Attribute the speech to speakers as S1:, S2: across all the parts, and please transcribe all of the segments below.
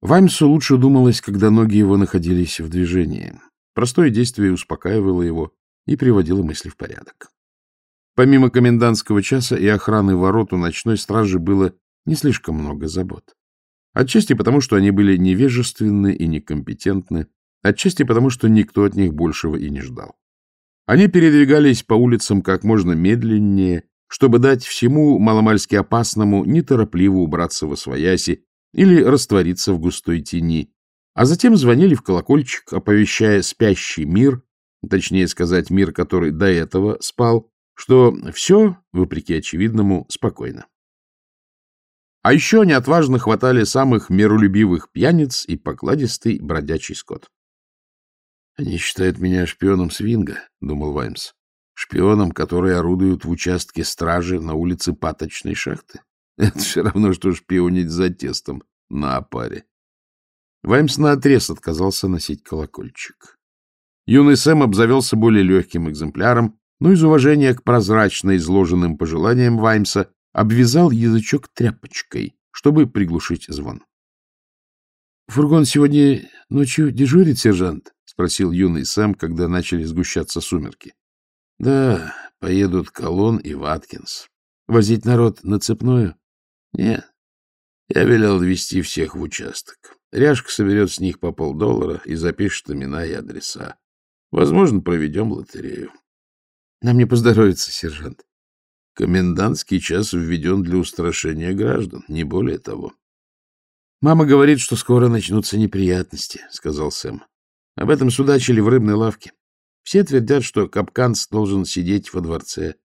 S1: Ваймсу лучше думалось, когда ноги его находились в движении. Простое действие успокаивало его и приводило мысли в порядок. Помимо комендантского часа и охраны ворот у ночной стражи было не слишком много забот. Отчасти потому, что они были невежественны и некомпетентны, отчасти потому, что никто от них большего и не ждал. Они передвигались по улицам как можно медленнее, чтобы дать всему маломальски опасному неторопливо убраться во свояси или раствориться в густой тени, а затем звонили в колокольчик, оповещая спящий мир, точнее сказать, мир, который до этого спал, что все, вопреки очевидному, спокойно. А еще они отважно хватали самых миролюбивых пьяниц и покладистый бродячий скот. — Они считают меня шпионом свинга, — думал Ваймс. — Шпионом, который орудует в участке стражи на улице Паточной шахты. Это все равно, что шпионить за тестом на опаре. Ваймс наотрез отказался носить колокольчик. Юный Сэм обзавелся более легким экземпляром, но из уважения к прозрачно изложенным пожеланиям Ваймса обвязал язычок тряпочкой, чтобы приглушить звон. — Фургон сегодня ночью дежурит, сержант? — спросил юный Сэм, когда начали сгущаться сумерки. — Да, поедут Колон и Ваткинс. Возить народ на цепную? — Нет. Я велел вести всех в участок. Ряжка соберет с них по полдоллара и запишет имена и адреса. Возможно, проведем лотерею. Нам не поздоровится, сержант. Комендантский час введен для устрашения граждан, не более того. Мама говорит, что скоро начнутся неприятности, сказал Сэм. Об этом судачили в рыбной лавке. Все твердят, что Капканс должен сидеть во дворце.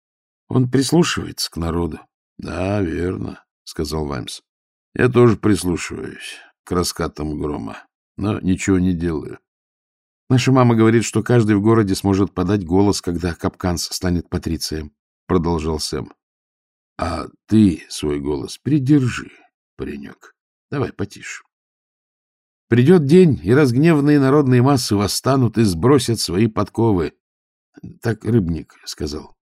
S1: Он прислушивается к народу. — Да, верно, — сказал Ваймс. — Я тоже прислушиваюсь к раскатам грома, но ничего не делаю. Наша мама говорит, что каждый в городе сможет подать голос, когда Капканс станет патрицием, — продолжал Сэм. — А ты свой голос придержи, паренек. Давай потише. Придет день, и разгневанные народные массы восстанут и сбросят свои подковы. Так рыбник сказал.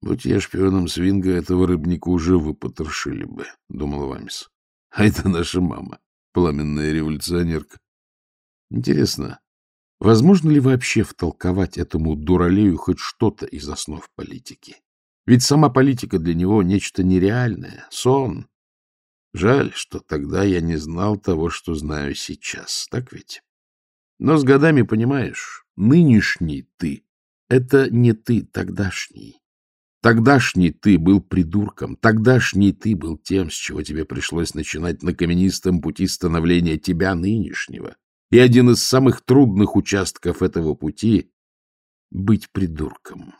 S1: Будь я шпионом свинга, этого рыбника уже выпотрошили бы, — думал Вамис. А это наша мама, пламенная революционерка. Интересно, Возможно ли вообще втолковать этому дуралею хоть что-то из основ политики? Ведь сама политика для него нечто нереальное, сон. Жаль, что тогда я не знал того, что знаю сейчас, так ведь? Но с годами понимаешь, нынешний ты — это не ты тогдашний. Тогдашний ты был придурком, тогдашний ты был тем, с чего тебе пришлось начинать на каменистом пути становления тебя нынешнего. И один из самых трудных участков этого пути — быть придурком.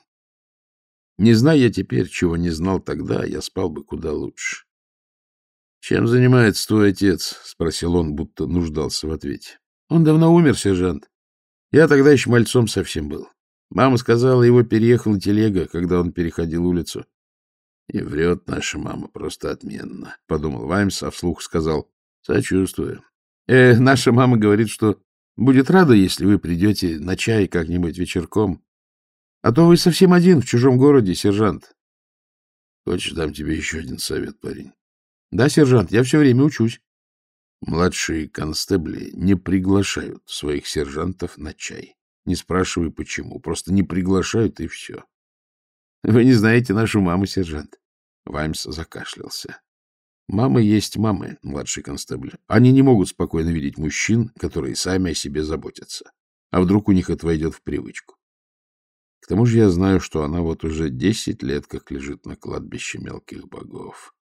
S1: Не зная я теперь, чего не знал тогда, я спал бы куда лучше. — Чем занимается твой отец? — спросил он, будто нуждался в ответе. — Он давно умер, сержант. Я тогда еще мальцом совсем был. Мама сказала, его переехала телега, когда он переходил улицу. — И врет наша мама просто отменно, — подумал Ваймс, а вслух сказал. — Сочувствую. Э, наша мама говорит, что будет рада, если вы придете на чай как-нибудь вечерком. А то вы совсем один в чужом городе, сержант. Хочешь, дам тебе еще один совет, парень? Да, сержант, я все время учусь. Младшие констебли не приглашают своих сержантов на чай. Не спрашивай, почему. Просто не приглашают, и все. Вы не знаете нашу маму, сержант. Ваймс закашлялся. Мамы есть мамы, младший констебль. Они не могут спокойно видеть мужчин, которые сами о себе заботятся. А вдруг у них это войдет в привычку? К тому же я знаю, что она вот уже десять лет как лежит на кладбище мелких богов.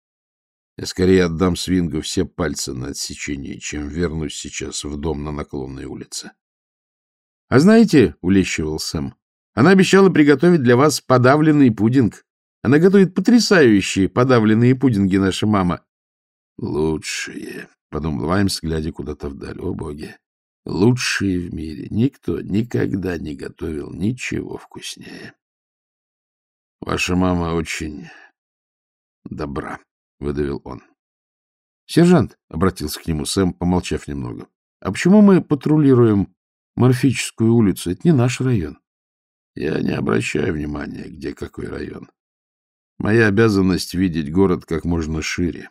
S1: Я скорее отдам свингу все пальцы на отсечение, чем вернусь сейчас в дом на наклонной улице. — А знаете, — улещивал Сэм, — она обещала приготовить для вас подавленный пудинг. Она готовит потрясающие подавленные пудинги, наша мама. Лучшие, — подумал Ваймс, глядя куда-то вдаль. О, боги! Лучшие в мире. Никто никогда не готовил ничего вкуснее. Ваша мама очень добра, — выдавил он. — Сержант, — обратился к нему Сэм, помолчав немного, — а почему мы патрулируем Морфическую улицу? Это не наш район. Я не обращаю внимания, где какой район. Моя обязанность — видеть город как можно шире.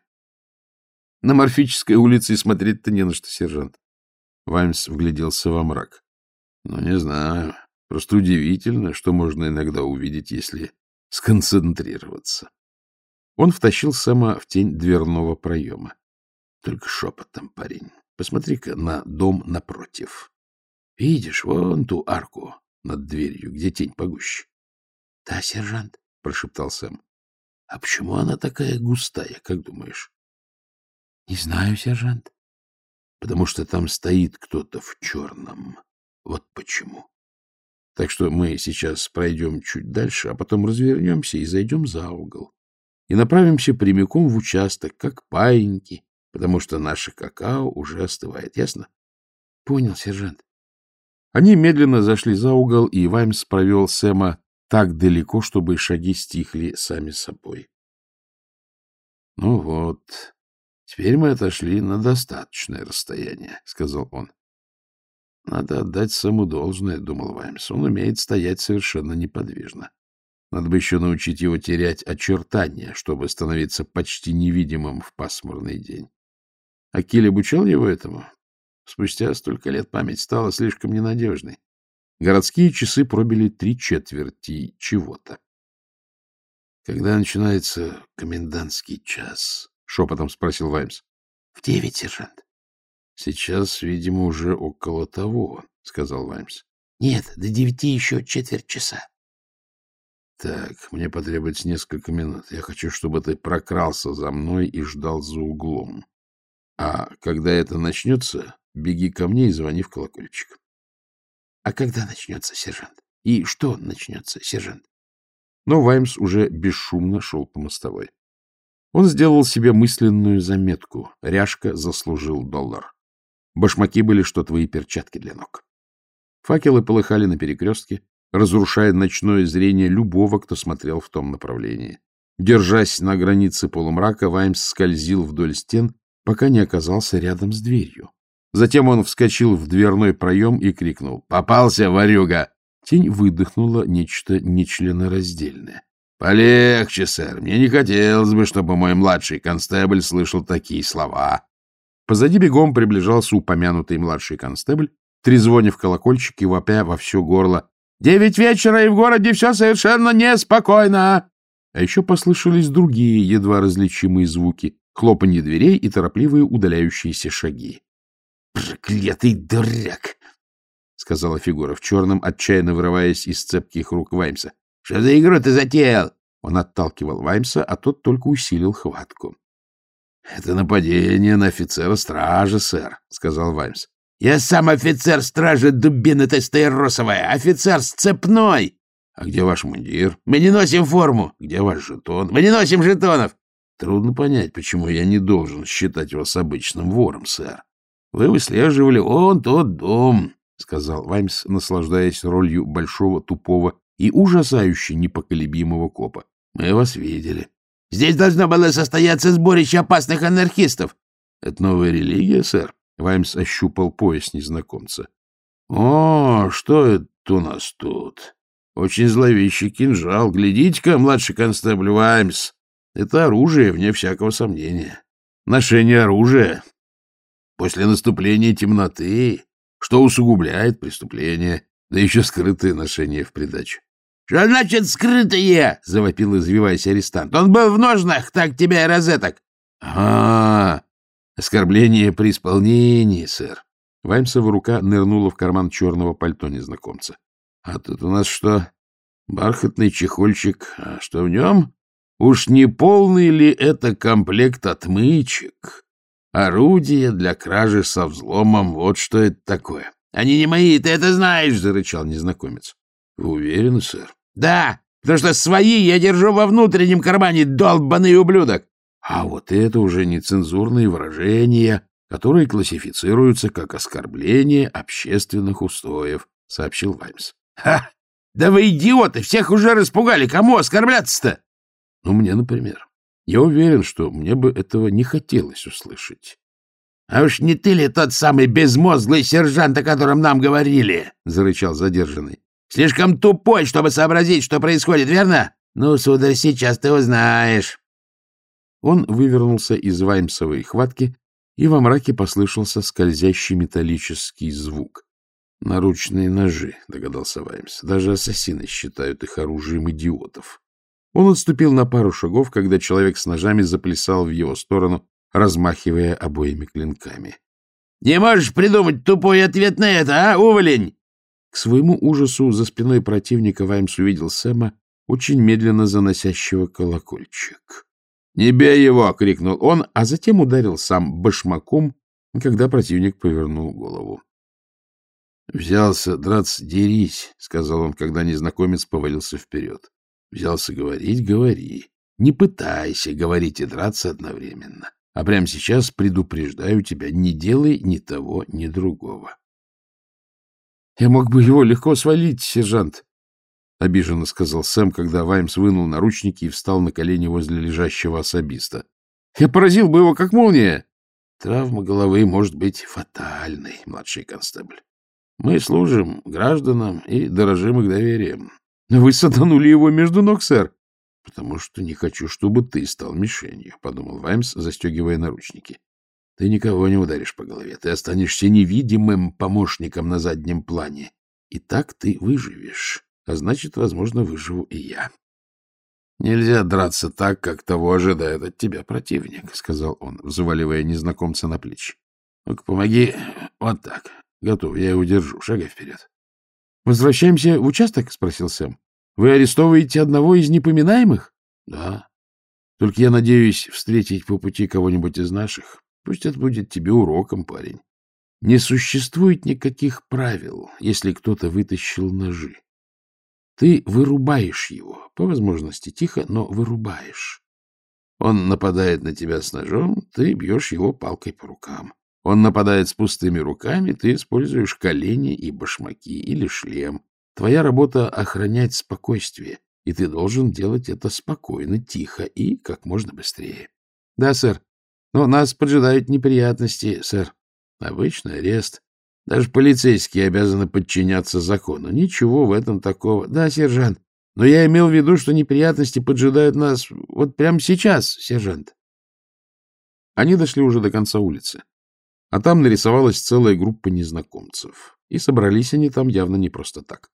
S1: На Морфической улице и смотреть-то не на что, сержант. Ваймс вгляделся во мрак. Ну, не знаю. Просто удивительно, что можно иногда увидеть, если сконцентрироваться. Он втащил Сэма в тень дверного проема. Только шепотом, парень. Посмотри-ка на дом напротив. Видишь, вон ту арку над дверью, где тень погуще. — Да, сержант, — прошептал Сэм. — А почему она такая густая, как думаешь? — Не знаю, сержант. — Потому что там стоит кто-то в черном. Вот почему. Так что мы сейчас пройдем чуть дальше, а потом развернемся и зайдем за угол. И направимся прямиком в участок, как паиньки, потому что наше какао уже остывает. Ясно? — Понял, сержант. Они медленно зашли за угол, и Ваймс провел Сэма так далеко, чтобы шаги стихли сами собой. — Ну вот, теперь мы отошли на достаточное расстояние, — сказал он. — Надо отдать Сэму должное, — думал Ваймс. Он умеет стоять совершенно неподвижно. Надо бы еще научить его терять очертания, чтобы становиться почти невидимым в пасмурный день. Акиль обучал его этому? Спустя столько лет память стала слишком ненадежной. Городские часы пробили три четверти чего-то. — Когда начинается комендантский час? — шепотом спросил Ваймс. — В девять, сержант. — Сейчас, видимо, уже около того, — сказал Ваймс. — Нет, до девяти еще четверть часа. — Так, мне потребуется несколько минут. Я хочу, чтобы ты прокрался за мной и ждал за углом. А когда это начнется, Беги ко мне и звони в колокольчик. — А когда начнется, сержант? И что начнется, сержант? Но Ваймс уже бесшумно шел по мостовой. Он сделал себе мысленную заметку. Ряжка заслужил доллар. Башмаки были, что твои перчатки для ног. Факелы полыхали на перекрестке, разрушая ночное зрение любого, кто смотрел в том направлении. Держась на границе полумрака, Ваймс скользил вдоль стен, пока не оказался рядом с дверью. Затем он вскочил в дверной проем и крикнул «Попался, ворюга!» Тень выдохнула нечто нечленораздельное. «Полегче, сэр, мне не хотелось бы, чтобы мой младший констебль слышал такие слова». Позади бегом приближался упомянутый младший констебль, трезвонив колокольчик и вопя во все горло. «Девять вечера, и в городе все совершенно неспокойно!» А еще послышались другие, едва различимые звуки, хлопанье дверей и торопливые удаляющиеся шаги. Проклятый дурак! — сказала фигура в черном, отчаянно вырываясь из цепких рук Ваймса. — Что за игру ты затеял? Он отталкивал Ваймса, а тот только усилил хватку. — Это нападение на офицера стражи, сэр, — сказал Ваймс. — Я сам офицер стражи, дубина ты стаиросовая, офицер сцепной! — А где ваш мундир? — Мы не носим форму. — Где ваш жетон? — Мы не носим жетонов. — Трудно понять, почему я не должен считать вас обычным вором, сэр. Вы выслеживали он тот дом, — сказал Ваймс, наслаждаясь ролью большого, тупого и ужасающе непоколебимого копа. — Мы вас видели. — Здесь должно было состояться сборище опасных анархистов. — Это новая религия, сэр? Ваймс ощупал пояс незнакомца. — О, что это у нас тут? Очень зловещий кинжал. Глядите-ка, младший констебль Ваймс. Это оружие, вне всякого сомнения. Ношение оружия после наступления темноты, что усугубляет преступление, да еще скрытое ношение в придачу. — Что значит скрытое? — завопил, извиваясь арестант. — Он был в ножнах, так тебя и розеток. — А, оскорбление при исполнении, сэр. Ваймсова рука нырнула в карман черного пальто незнакомца. — А тут у нас что? Бархатный чехольчик. А что в нем? Уж не полный ли это комплект отмычек? Орудие для кражи со взломом, вот что это такое. — Они не мои, ты это знаешь, — зарычал незнакомец. — Вы уверены, сэр? — Да, потому что свои я держу во внутреннем кармане, долбанный ублюдок. А вот это уже нецензурные выражения, которые классифицируются как оскорбление общественных устоев, — сообщил Ваймс. — Ха! Да вы идиоты! Всех уже распугали! Кому оскорбляться-то? — Ну, мне, например. Я уверен, что мне бы этого не хотелось услышать. — А уж не ты ли тот самый безмозглый сержант, о котором нам говорили? — зарычал задержанный. — Слишком тупой, чтобы сообразить, что происходит, верно? Ну, сударь, сейчас ты узнаешь. Он вывернулся из ваймсовой хватки, и во мраке послышался скользящий металлический звук. «Наручные ножи», — догадался Ваймс. «Даже ассасины считают их оружием идиотов». Он отступил на пару шагов, когда человек с ножами заплясал в его сторону, размахивая обоими клинками. — Не можешь придумать тупой ответ на это, а, уволень? К своему ужасу за спиной противника Ваймс увидел Сэма, очень медленно заносящего колокольчик. «Не бей его!» — крикнул он, а затем ударил сам башмаком, когда противник повернул голову. «Взялся драться, дерись», — сказал он, когда незнакомец повалился вперед. «Взялся говорить, говори. Не пытайся говорить и драться одновременно. А прямо сейчас предупреждаю тебя, не делай ни того, ни другого». «Я мог бы его легко свалить, сержант», — обиженно сказал Сэм, когда Ваймс вынул наручники и встал на колени возле лежащего особиста. — Я поразил бы его, как молния! Травма головы может быть фатальной, младший констебль. Мы служим гражданам и дорожим их доверием. — Вы сатанули его между ног, сэр. — Потому что не хочу, чтобы ты стал мишенью, — подумал Ваймс, застегивая наручники. — Ты никого не ударишь по голове. Ты останешься невидимым помощником на заднем плане. И так ты выживешь а значит, возможно, выживу и я. — Нельзя драться так, как того ожидает от тебя противник, — сказал он, взваливая незнакомца на плечи. — Ну-ка, помоги вот так. Готов, я его держу. Шагай вперед. — Возвращаемся в участок? — спросил Сэм. — Вы арестовываете одного из непоминаемых? — Да. Только я надеюсь встретить по пути кого-нибудь из наших. Пусть это будет тебе уроком, парень. Не существует никаких правил, если кто-то вытащил ножи. Ты вырубаешь его, по возможности тихо, но вырубаешь. Он нападает на тебя с ножом, ты бьешь его палкой по рукам. Он нападает с пустыми руками, ты используешь колени и башмаки или шлем. Твоя работа — охранять спокойствие, и ты должен делать это спокойно, тихо и как можно быстрее. — Да, сэр. Но нас поджидают неприятности, сэр. Обычный арест, даже полицейские обязаны подчиняться закону. Ничего в этом такого. Да, сержант, но я имел в виду, что неприятности поджидают нас вот прямо сейчас, сержант. Они дошли уже до конца улицы, а там нарисовалась целая группа незнакомцев. И собрались они там явно не просто так.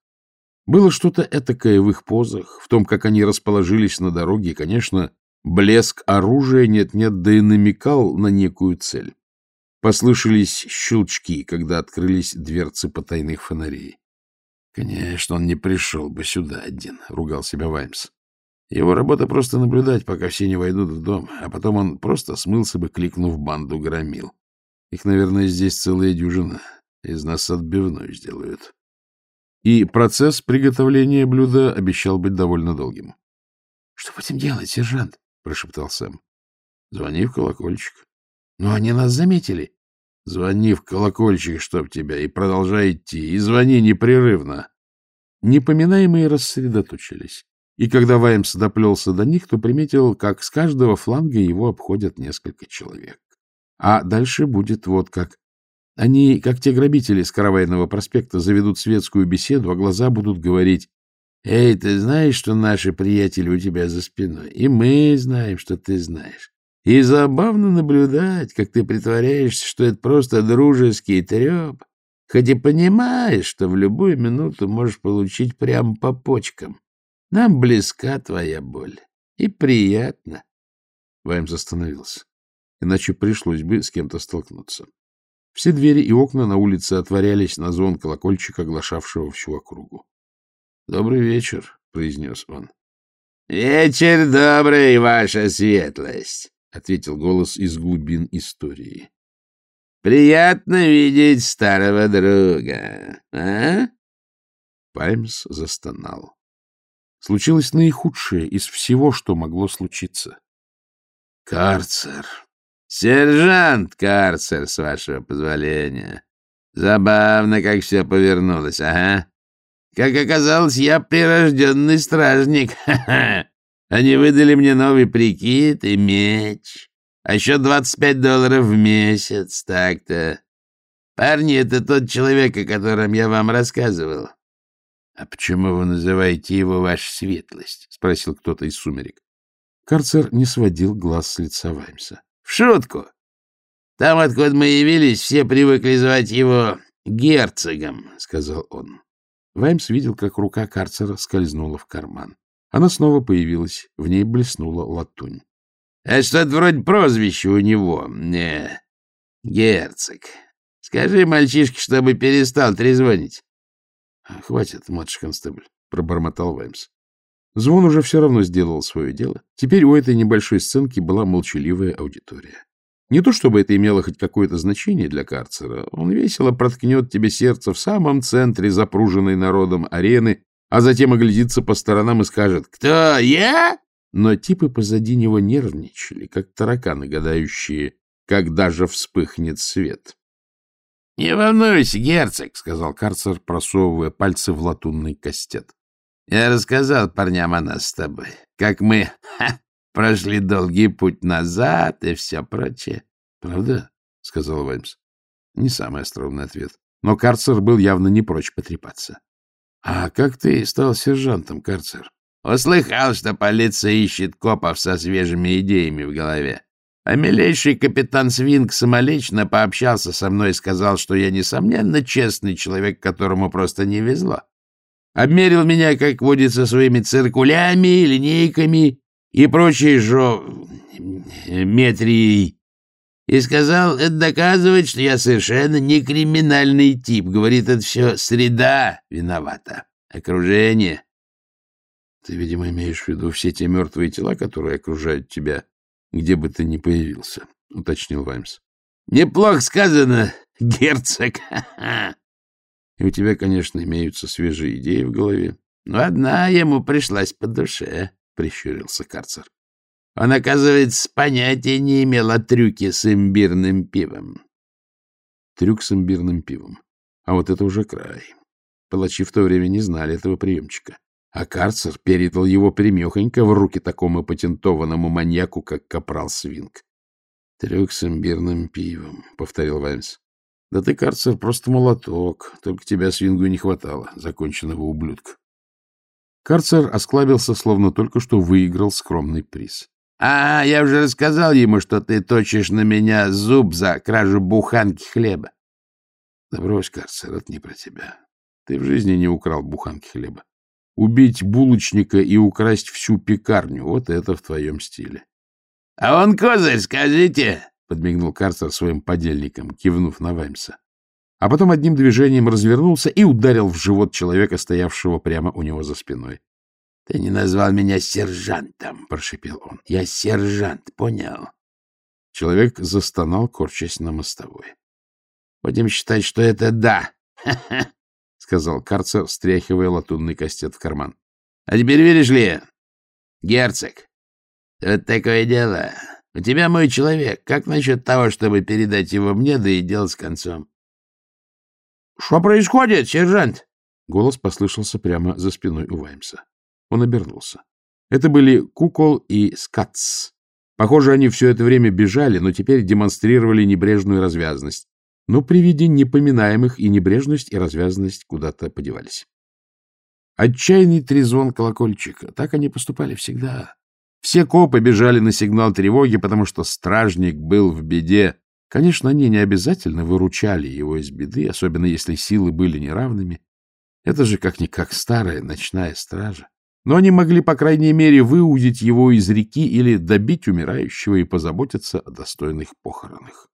S1: Было что-то этакое в их позах, в том, как они расположились на дороге, и, конечно, блеск оружия нет-нет, да и намекал на некую цель. Послышались щелчки, когда открылись дверцы потайных фонарей. «Конечно, он не пришел бы сюда один», — ругал себя Ваймс. «Его работа просто наблюдать, пока все не войдут в дом, а потом он просто смылся бы, кликнув банду громил. Их, наверное, здесь целая дюжина. Из нас отбивную сделают». И процесс приготовления блюда обещал быть довольно долгим. — Что будем делать, сержант? — прошептал Сэм. — Звони в колокольчик. Но они нас заметили. Звони в колокольчик, чтоб тебя, и продолжай идти, и звони непрерывно. Непоминаемые рассредоточились. И когда Ваймс доплелся до них, то приметил, как с каждого фланга его обходят несколько человек. А дальше будет вот как. Они, как те грабители с Каравайного проспекта, заведут светскую беседу, а глаза будут говорить, «Эй, ты знаешь, что наши приятели у тебя за спиной? И мы знаем, что ты знаешь. И забавно наблюдать, как ты притворяешься, что это просто дружеский треп, хоть и понимаешь, что в любую минуту можешь получить прямо по почкам. Нам близка твоя боль. И приятно. Ваймс остановился. Иначе пришлось бы с кем-то столкнуться. Все двери и окна на улице отворялись на звон колокольчика, оглашавшего всю округу. — Добрый вечер, — произнес он. — Вечер добрый, ваша светлость. — ответил голос из глубин истории. — Приятно видеть старого друга, а? Пальмс застонал. Случилось наихудшее из всего, что могло случиться. — Карцер. — Сержант Карцер, с вашего позволения. Забавно, как все повернулось, ага. Как оказалось, я прирожденный стражник. Они выдали мне новый прикид и меч, а еще 25 долларов в месяц, так-то. Парни, это тот человек, о котором я вам рассказывал. — А почему вы называете его ваша светлость? — спросил кто-то из сумерек. — Карцер не сводил глаз с лица Ваймса.
S2: — Шутку. Там, откуда мы явились, все привыкли звать его герцогом, — сказал он.
S1: Ваймс видел, как рука карцера скользнула в карман. Она снова появилась, в ней блеснула латунь.
S2: — А что-то вроде прозвища у него. Не, герцог. Скажи мальчишке, чтобы перестал трезвонить.
S1: — Хватит, младший констебль, — пробормотал Ваймс. Звон уже все равно сделал свое дело. Теперь у этой небольшой сценки была молчаливая аудитория. Не то чтобы это имело хоть какое-то значение для карцера. Он весело проткнет тебе сердце в самом центре запруженной народом арены, а затем оглядится по сторонам и скажет «Кто? Я?» Но типы позади него нервничали, как тараканы, гадающие, когда же вспыхнет свет.
S2: — Не волнуйся, герцог, — сказал
S1: карцер, просовывая пальцы в латунный кастет.
S2: — Я рассказал парням о нас с тобой, как мы ха, прошли долгий путь назад и все прочее.
S1: — Правда? — сказал Ваймс. Не самый остроумный ответ. Но карцер был явно не прочь потрепаться. — А как ты стал сержантом, карцер?
S2: — Услыхал, что полиция ищет копов со свежими идеями в голове. А милейший капитан Свинг самолично пообщался со мной и сказал, что я, несомненно, честный человек, которому просто не везло. Обмерил меня, как водится, своими циркулями, линейками и прочей жо... метрией. И сказал, это доказывает, что я совершенно не криминальный тип. Говорит, это все среда виновата, окружение.
S1: Ты, видимо, имеешь в виду все те мертвые тела, которые окружают тебя, где бы ты ни появился, — уточнил Ваймс.
S2: — Неплохо сказано, герцог.
S1: И у тебя, конечно, имеются свежие идеи в голове.
S2: — Но одна ему пришлась по душе, — прищурился карцер. Он, оказывается, понятия не имел о трюке с имбирным пивом.
S1: Трюк с имбирным пивом. А вот это уже край. Палачи в то время не знали этого приемчика. А карцер передал его примехонько в руки такому патентованному маньяку, как капрал Свинг. — Трюк с имбирным пивом, — повторил Ваймс. — Да ты, карцер, просто молоток. Только тебя Свингу не хватало, законченного ублюдка. Карцер осклабился, словно только что выиграл скромный приз.
S2: — А, я уже рассказал ему, что ты точишь на меня зуб за кражу буханки хлеба.
S1: — Да брось, карцер, это не про тебя. Ты в жизни не украл буханки хлеба. Убить булочника и украсть всю пекарню — вот это в твоем стиле.
S2: — А он козырь, скажите!
S1: — подмигнул Карцер своим подельникам, кивнув на Ваймса. А потом одним движением развернулся и ударил в живот человека, стоявшего прямо у него за спиной.
S2: — Ты не назвал меня сержантом, — прошипел он. — Я сержант, понял?
S1: Человек застонал, корчась на мостовой.
S2: — Будем считать, что это да.
S1: Сказал карцер, встряхивая латунный кастет в карман.
S2: — А теперь видишь ли, герцог, вот такое дело. У тебя мой человек. Как насчет того, чтобы передать его мне, да и дело с концом? — Что происходит, сержант?
S1: Голос послышался прямо за спиной у Ваймса. Он обернулся. Это были Кукол и Скатс. Похоже, они все это время бежали, но теперь демонстрировали небрежную развязность. Но при виде непоминаемых и небрежность, и развязанность куда-то подевались. Отчаянный трезвон колокольчика. Так они поступали всегда. Все копы бежали на сигнал тревоги, потому что стражник был в беде. Конечно, они не обязательно выручали его из беды, особенно если силы были неравными. Это же как-никак старая ночная стража. Но они могли, по крайней мере, выудить его из реки или добить умирающего и позаботиться о достойных похоронах.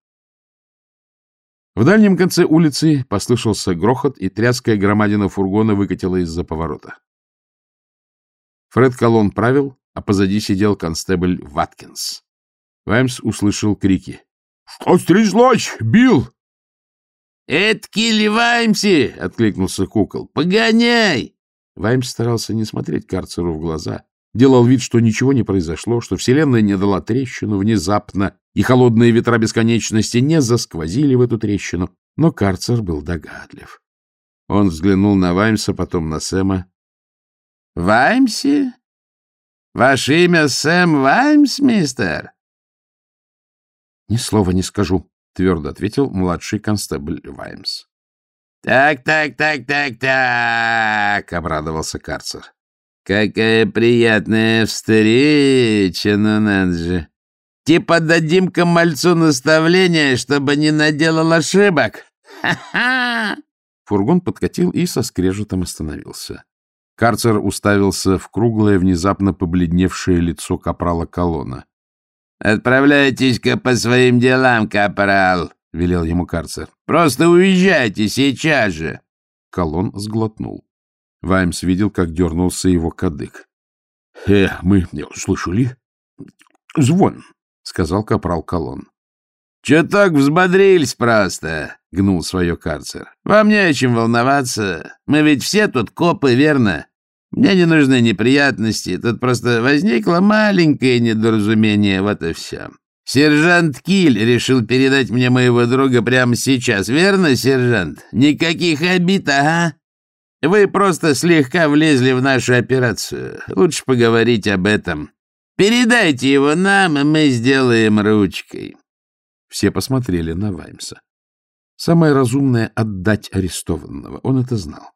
S1: В дальнем конце улицы послышался грохот, и тряская громадина фургона выкатила из-за поворота. Фред Колон правил, а позади сидел констебль Ваткинс. Ваймс услышал крики. — Что стряслось, Билл?
S2: — Это Килли Ваймси! — откликнулся кукол. — Погоняй!
S1: Ваймс старался не смотреть карцеру в глаза, делал вид, что ничего не произошло, что Вселенная не дала трещину внезапно, и холодные ветра бесконечности не засквозили в эту трещину, но карцер был догадлив. Он взглянул на Ваймса, потом на Сэма.
S2: — Ваймси? Ваше имя Сэм Ваймс, мистер?
S1: — Ни слова не скажу, — твердо ответил младший констебль Ваймс.
S2: — Так, так, так, так, так, — обрадовался карцер. Какая приятная встреча, ну надо же. Типа дадим-ка мальцу наставление, чтобы не наделал ошибок. Ха-ха!
S1: Фургон подкатил и со скрежетом остановился. Карцер уставился в круглое, внезапно побледневшее лицо капрала колонна.
S2: — Отправляйтесь-ка по своим делам, капрал, — велел ему карцер. — Просто уезжайте сейчас же.
S1: Колон сглотнул. Ваймс видел, как дернулся его кадык. — Э, мы слышали? — Звон, — сказал капрал Колон.
S2: — Чуток взбодрились просто, — гнул свое карцер. — Вам не о чем волноваться. Мы ведь все тут копы, верно? Мне не нужны неприятности. Тут просто возникло маленькое недоразумение, вот и все. Сержант Киль решил передать мне моего друга прямо сейчас, верно, сержант? Никаких обид, ага. Вы просто слегка влезли в нашу операцию. Лучше поговорить об этом. Передайте его нам, и мы сделаем ручкой.
S1: Все посмотрели на Ваймса. Самое разумное — отдать арестованного. Он это знал.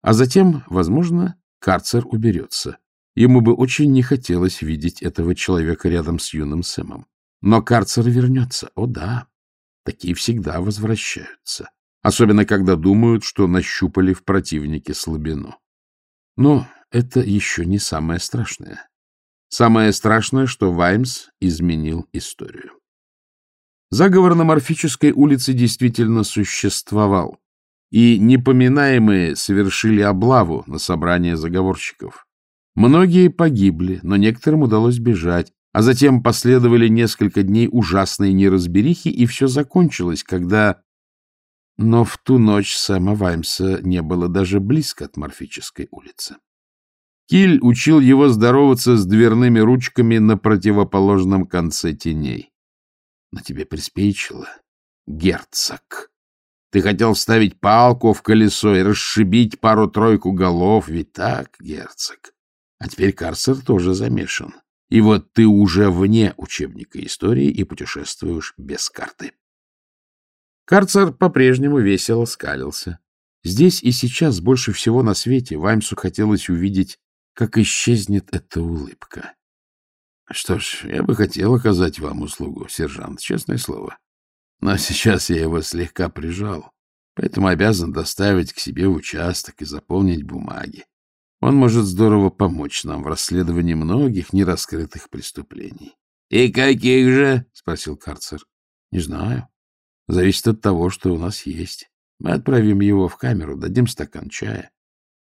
S1: А затем, возможно, карцер уберется. Ему бы очень не хотелось видеть этого человека рядом с юным Сэмом. Но карцер вернется. О да, такие всегда возвращаются. Особенно, когда думают, что нащупали в противнике слабину. Но это еще не самое страшное. Самое страшное, что Ваймс изменил историю. Заговор на Морфической улице действительно существовал и непоминаемые совершили облаву на собрание заговорщиков. Многие погибли, но некоторым удалось бежать, а затем последовали несколько дней ужасной неразберихи, и все закончилось, когда... Но в ту ночь Сэма Ваймса не было даже близко от Морфической улицы. Киль учил его здороваться с дверными ручками на противоположном конце теней. Но тебе приспичило, герцог. Ты хотел вставить палку в колесо и расшибить пару-тройку голов, ведь так, герцог? А теперь карцер тоже замешан. И вот ты уже вне учебника истории и путешествуешь без карты. Карцер по-прежнему весело скалился. Здесь и сейчас больше всего на свете Ваймсу хотелось увидеть, как исчезнет эта улыбка. — Что ж, я бы хотел оказать вам услугу, сержант, честное слово. Но сейчас я его слегка прижал, поэтому обязан доставить к себе в участок и заполнить бумаги. Он может здорово помочь нам в расследовании многих нераскрытых преступлений. — И каких же? — спросил карцер. — Не знаю. Зависит от того, что у нас есть. Мы отправим его в камеру, дадим стакан чая.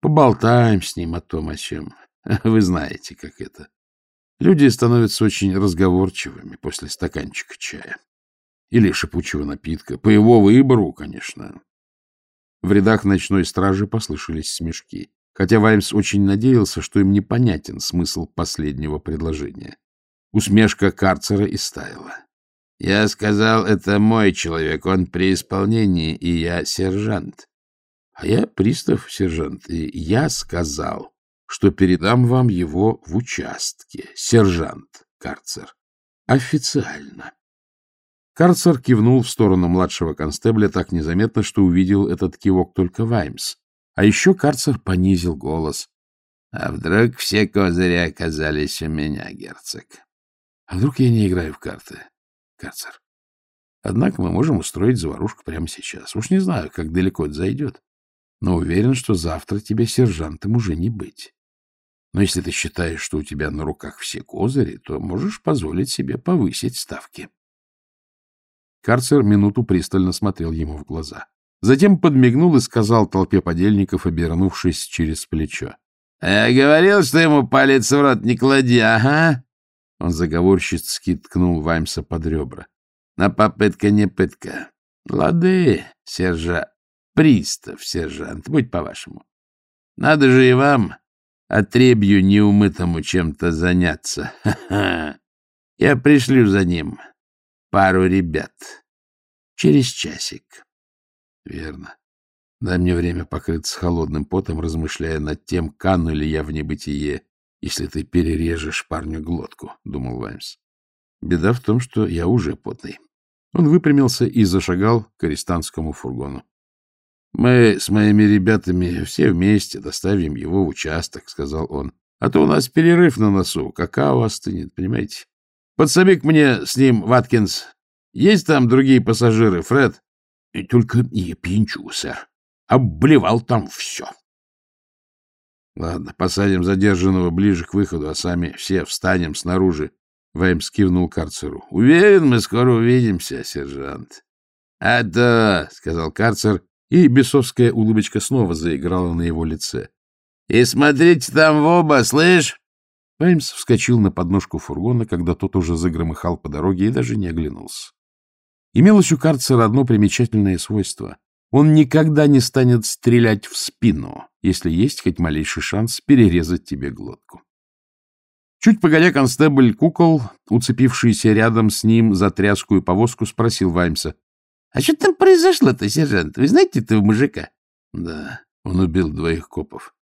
S1: Поболтаем с ним о том, о чем. Вы знаете, как это. Люди становятся очень разговорчивыми после стаканчика чая или шипучего напитка. По его выбору, конечно. В рядах ночной стражи послышались смешки, хотя Ваймс очень надеялся, что им непонятен смысл последнего предложения. Усмешка карцера истаяла. — Я сказал, это мой человек, он при исполнении, и я сержант. — А я пристав, сержант, и я сказал, что передам вам его в участке, сержант карцер. Официально. Карцер кивнул в сторону младшего констебля так незаметно, что увидел этот кивок только Ваймс. А еще Карцер понизил голос. — А вдруг все козыри оказались у меня, герцог? — А вдруг я не играю в карты, Карцер? Однако мы можем устроить заварушку прямо сейчас. Уж не знаю, как далеко это зайдет, но уверен, что завтра тебе сержантом уже не быть. Но если ты считаешь, что у тебя на руках все козыри, то можешь позволить себе повысить ставки. — Карцер минуту пристально смотрел ему в глаза. Затем подмигнул и сказал толпе подельников, обернувшись через плечо. — Я говорил, что ему палец в рот не клади, ага. Он заговорщицки ткнул Ваймса под ребра. — На попытка не пытка. — Лады, сержа... Пристав, сержант, будь по-вашему. Надо же и вам, отребью неумытому, чем-то заняться. Ха-ха. Я пришлю за ним пару ребят. Через часик. Верно. Дай мне время покрыться холодным потом, размышляя над тем, кану ли я в небытие, если ты перережешь парню глотку, — думал Ваймс. Беда в том, что я уже потный. Он выпрямился и зашагал к арестантскому фургону. — Мы с моими ребятами все вместе доставим его в участок, — сказал он. А то у нас перерыв на носу, какао остынет, понимаете? Подсоби к мне с ним, Ваткинс. Есть там другие пассажиры, Фред? И только не пьянчу, сэр. Обблевал там все. Ладно, посадим задержанного ближе к выходу, а сами все встанем снаружи. Ваймс кивнул карцеру. — Уверен, мы скоро увидимся, сержант. — А то, — сказал карцер, и бесовская улыбочка снова заиграла на его лице. — И смотрите там в оба, слышь? Ваймс вскочил на подножку фургона, когда тот уже загромыхал по дороге и даже не оглянулся. Имелось у карцера одно примечательное свойство. Он никогда не станет стрелять в спину, если есть хоть малейший шанс перерезать тебе глотку. Чуть погодя, констебль Кукол, уцепившийся рядом с ним за тряскую повозку, спросил Ваймса. — А что там произошло-то, сержант? Вы знаете этого мужика? — Да, он убил двоих копов.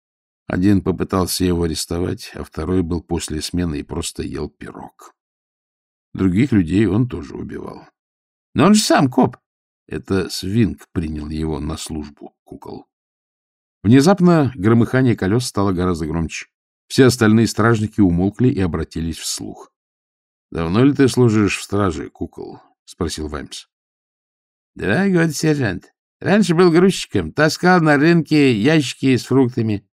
S1: Один попытался его арестовать, а второй был после смены и просто ел пирог. Других людей он тоже убивал. — Но он же сам коп. Это Свинг принял его на службу, кукол. Внезапно громыхание колес стало гораздо громче. Все остальные стражники умолкли и обратились вслух. — Давно ли ты служишь в страже, кукол? — спросил Ваймс. — Два года, сержант. Раньше был грузчиком, таскал на рынке ящики с фруктами,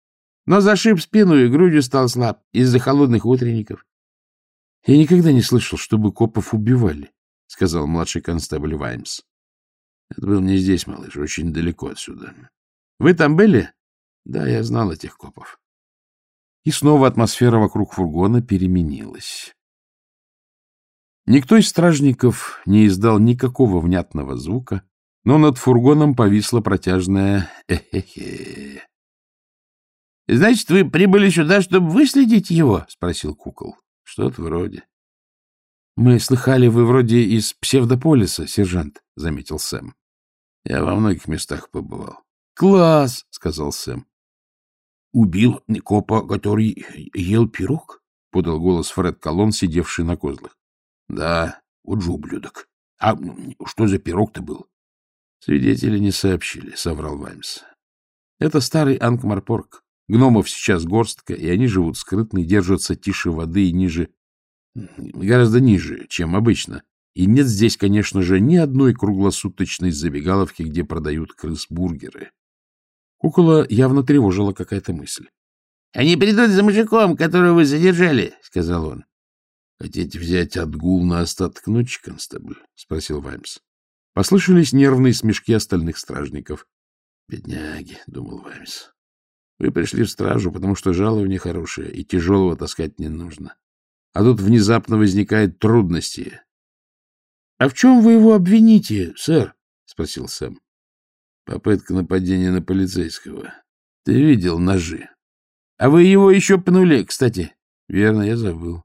S1: но зашиб спину и грудью стал слаб из-за холодных утренников. — Я никогда не слышал, чтобы копов убивали, — сказал младший констебль Ваймс. — Это был не здесь, малыш, очень далеко отсюда. — Вы там были? — Да, я знал этих копов. И снова атмосфера вокруг фургона переменилась. Никто из стражников не издал никакого внятного звука, но над фургоном повисла протяжная «эхе-хе». — Значит, вы прибыли сюда, чтобы выследить его? — спросил кукол. — Что-то вроде. — Мы слыхали, вы вроде из псевдополиса, сержант, — заметил Сэм. — Я во многих местах побывал. — Класс, — сказал Сэм. — Убил копа, который ел пирог? — подал голос Фред Колон, сидевший на козлах. — Да, вот же ублюдок. А что за пирог-то был? — Свидетели не сообщили, — соврал Ваймс. — Это старый Анкмарпорг. Гномов сейчас горстка, и они живут скрытно и держатся тише воды и ниже, гораздо ниже, чем обычно. И нет здесь, конечно же, ни одной круглосуточной забегаловки, где продают крыс-бургеры. Кукола явно тревожила какая-то мысль. — Они придут за мужиком, которого вы задержали, — сказал он. — Хотите взять отгул на остаток ночи, констебль? — спросил Ваймс. Послышались нервные смешки остальных стражников. — Бедняги, — думал Ваймс. — Вы пришли в стражу, потому что жалование хорошее, и тяжелого таскать не нужно. А тут внезапно возникают трудности. — А в чем вы его обвините, сэр? — спросил Сэм. Попытка нападения на полицейского. Ты видел ножи. А вы его еще пнули, кстати. Верно, я забыл.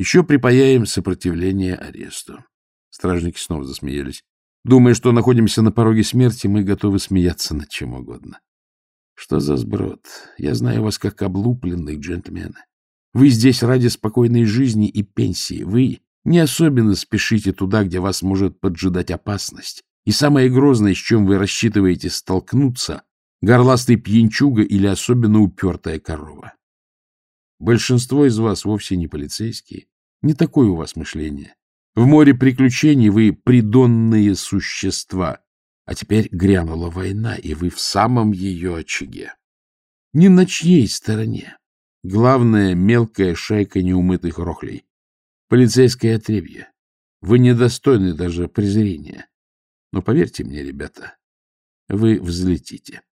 S1: Еще припаяем сопротивление аресту. Стражники снова засмеялись. Думая, что находимся на пороге смерти, мы готовы смеяться над чем угодно. Что за сброд? Я знаю вас как облупленных джентльмены. Вы здесь ради спокойной жизни и пенсии. Вы не особенно спешите туда, где вас может поджидать опасность. И самое грозное, с чем вы рассчитываете столкнуться, горластый пьянчуга или особенно упертая корова. Большинство из вас вовсе не полицейские. Не такое у вас мышление. В море приключений вы придонные существа. А теперь грянула война, и вы в самом ее очаге. Ни на чьей стороне. Главное — мелкая шайка неумытых рохлей. Полицейское отребье. Вы недостойны даже презрения. Но поверьте мне, ребята, вы взлетите.